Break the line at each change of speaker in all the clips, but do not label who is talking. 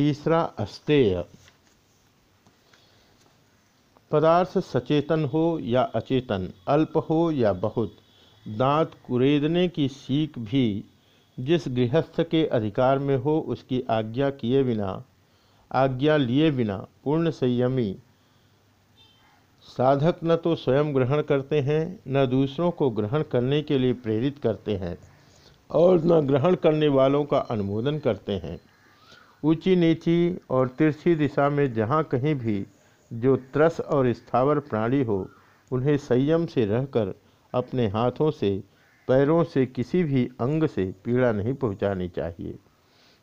तीसरा अस्तेय। पदार्थ सचेतन हो या अचेतन, अल्प हो या बहुत, दांत कुरेदने की सीख भी जिस गृहस्थ के अधिकार में हो उसकी आज्ञा किए बिना, आज्ञा लिए बिना पूर्ण संयमी। साधक न तो स्वयं ग्रहण करते हैं, न दूसरों को ग्रहण करने के लिए प्रेरित करते हैं और न ग्रहण करने वालों का अनुमोदन करते हैं। ऊँची नीची और तिरछी दिशा में जहाँ कहीं भी जो त्रस और स्थावर प्राणी हो, उन्हें संयम से रहकर अपने हाथों से, पैरों से किसी भी अंग से पीड़ा नहीं पहुँचानी चाहिए।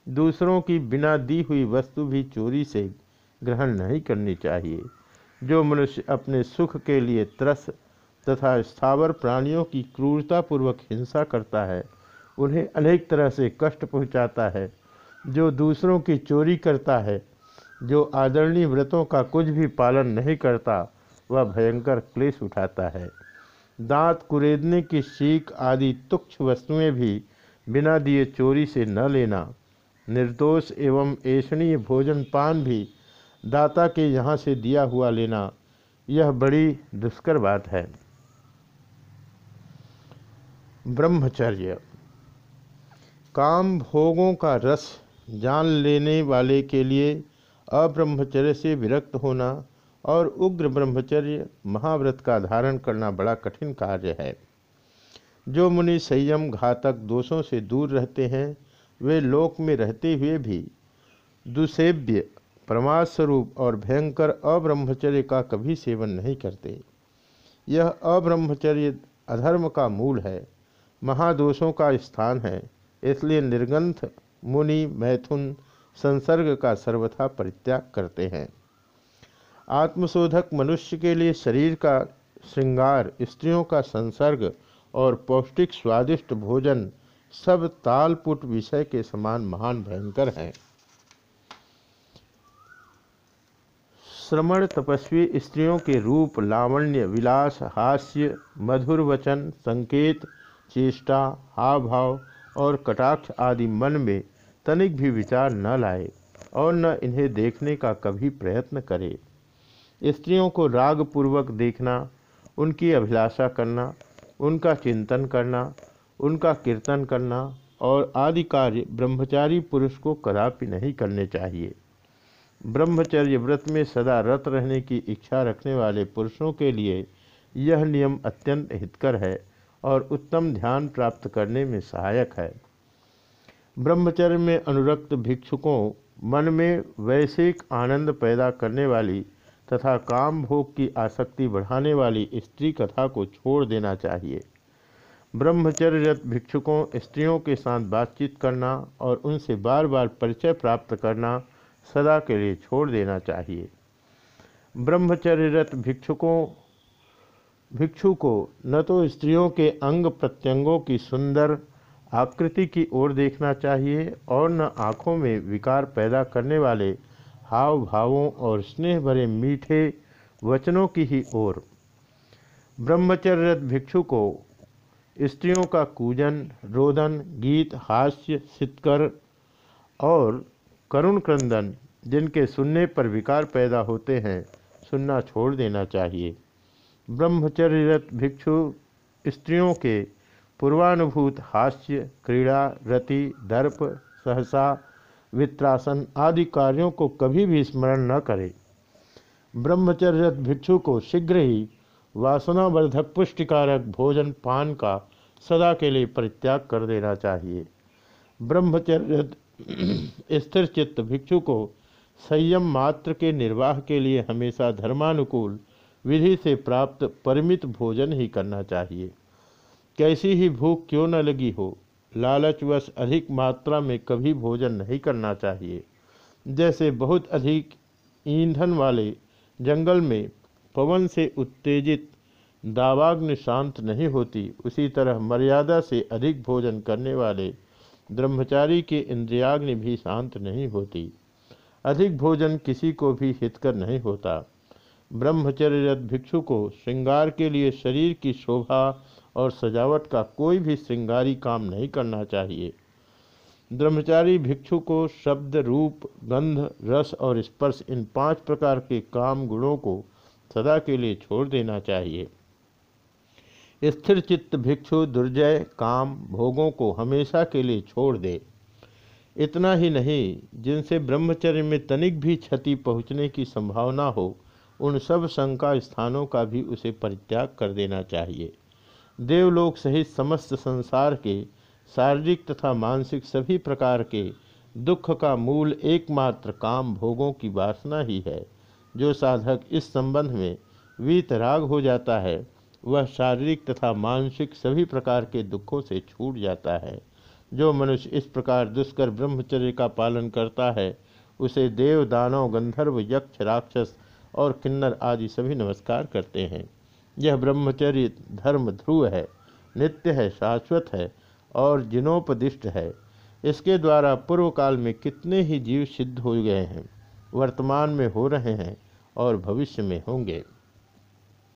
दूसरों की बिना दी हुई वस्तु भी चोरी से ग्रहण नहीं करनी चाहिए। जो मनुष्य अपने सुख के लिए त्रस तथा स्थावर प्राणियों की क्रूरतापूर्वक हिंसा करता है, उन्हें अनेक तरह से कष्ट पहुँचाता है जो दूसरों की चोरी करता है, जो आदरणीय व्रतों का कुछ भी पालन नहीं करता, वह भयंकर क्लेश उठाता है। दांत कुरेदने की सीख आदि तुक्ष वस्तुएँ भी बिना दिए चोरी से न लेना, निर्दोष एवं ऐसणीय भोजन पान भी दाता के यहाँ से दिया हुआ लेना, यह बड़ी दुष्कर बात है। ब्रह्मचर्य। काम भोगों का रस जान लेने वाले के लिए अब्रह्मचर्य से विरक्त होना और उग्र ब्रह्मचर्य महाव्रत का धारण करना बड़ा कठिन कार्य है। जो मुनि संयम घातक दोषों से दूर रहते हैं, वे लोक में रहते हुए भी दुसेव्य प्रमाद स्वरूप और भयंकर अब्रह्मचर्य का कभी सेवन नहीं करते। यह अब्रह्मचर्य अधर्म का मूल है, महादोषों का स्थान है, इसलिए निर्गंथ मुनि मैथुन संसर्ग का सर्वथा परित्याग करते हैं। आत्मशोधक मनुष्य के लिए शरीर का श्रृंगार, स्त्रियों का संसर्ग और पौष्टिक स्वादिष्ट भोजन सब तालपुट विषय के समान महान भयंकर हैं। श्रमण तपस्वी स्त्रियों के रूप लावण्य, विलास, हास्य, मधुर वचन, संकेत, चेष्टा हाव भाव और कटाक्ष आदि मन में तनिक भी विचार न लाए और न इन्हें देखने का कभी प्रयत्न करे। स्त्रियों को रागपूर्वक देखना, उनकी अभिलाषा करना, उनका चिंतन करना, उनका कीर्तन करना और आदि कार्य ब्रह्मचारी पुरुष को कदापि नहीं करने चाहिए। ब्रह्मचर्य व्रत में सदा रत रहने की इच्छा रखने वाले पुरुषों के लिए यह नियम अत्यंत हितकर है और उत्तम ध्यान प्राप्त करने में सहायक है। ब्रह्मचर्य में अनुरक्त भिक्षुकों मन में वैश्विक आनंद पैदा करने वाली तथा काम भोग की आसक्ति बढ़ाने वाली स्त्री कथा को छोड़ देना चाहिए। ब्रह्मचर्यरत भिक्षुकों स्त्रियों के साथ बातचीत करना और उनसे बार बार परिचय प्राप्त करना सदा के लिए छोड़ देना चाहिए। ब्रह्मचर्यरत भिक्षुकों, भिक्षु को न तो स्त्रियों के अंग प्रत्यंगों की सुंदर आकृति की ओर देखना चाहिए और न आँखों में विकार पैदा करने वाले हाव भावों और स्नेह भरे मीठे वचनों की ही ओर। ब्रह्मचर्यरत भिक्षु को स्त्रियों का कूजन, रोदन, गीत, हास्य, सितकर और करुण क्रंदन, जिनके सुनने पर विकार पैदा होते हैं, सुनना छोड़ देना चाहिए। ब्रह्मचर्यरत भिक्षु स्त्रियों के पूर्वानुभूत हास्य, क्रीड़ा, रति, दर्प, सहसा, वित्रासन आदि कार्यों को कभी भी स्मरण न करे। ब्रह्मचर्य भिक्षु को शीघ्र ही वासनावर्धक पुष्टिकारक भोजन पान का सदा के लिए परित्याग कर देना चाहिए। ब्रह्मचर्य स्थिर चित्त भिक्षु को संयम मात्र के निर्वाह के लिए हमेशा धर्मानुकूल विधि से प्राप्त परिमित भोजन ही करना चाहिए। कैसी ही भूख क्यों न लगी हो, लालचवश अधिक मात्रा में कभी भोजन नहीं करना चाहिए। जैसे बहुत अधिक ईंधन वाले जंगल में पवन से उत्तेजित दावाग्नि शांत नहीं होती, उसी तरह मर्यादा से अधिक भोजन करने वाले ब्रह्मचारी के इंद्रियाग्नि भी शांत नहीं होती। अधिक भोजन किसी को भी हितकर नहीं होता। ब्रह्मचर्यरत भिक्षु को श्रृंगार के लिए शरीर की शोभा और सजावट का कोई भी श्रृंगारी काम नहीं करना चाहिए। ब्रह्मचारी भिक्षु को शब्द, रूप, गंध, रस और स्पर्श इन पाँच प्रकार के काम गुणों को सदा के लिए छोड़ देना चाहिए। स्थिर चित्त भिक्षु दुर्जय काम भोगों को हमेशा के लिए छोड़ दे। इतना ही नहीं, जिनसे ब्रह्मचर्य में तनिक भी क्षति पहुँचने की संभावना हो, उन सब शंका स्थानों का भी उसे परित्याग कर देना चाहिए। देवलोक सहित समस्त संसार के, शारीरिक तथा मानसिक सभी प्रकार के दुख का मूल एकमात्र काम भोगों की वासना ही है। जो साधक इस संबंध में वीतराग हो जाता है, वह शारीरिक तथा मानसिक सभी प्रकार के दुखों से छूट जाता है। जो मनुष्य इस प्रकार दुष्कर ब्रह्मचर्य का पालन करता है, उसे देव दानव गंधर्व, यक्ष, राक्षस और किन्नर आदि सभी नमस्कार करते हैं। यह ब्रह्मचर्य धर्म ध्रुव है, नित्य है, शाश्वत है और जिनोपदिष्ट है। इसके द्वारा पूर्व काल में कितने ही जीव सिद्ध हो गए हैं, वर्तमान में हो रहे हैं और भविष्य में होंगे।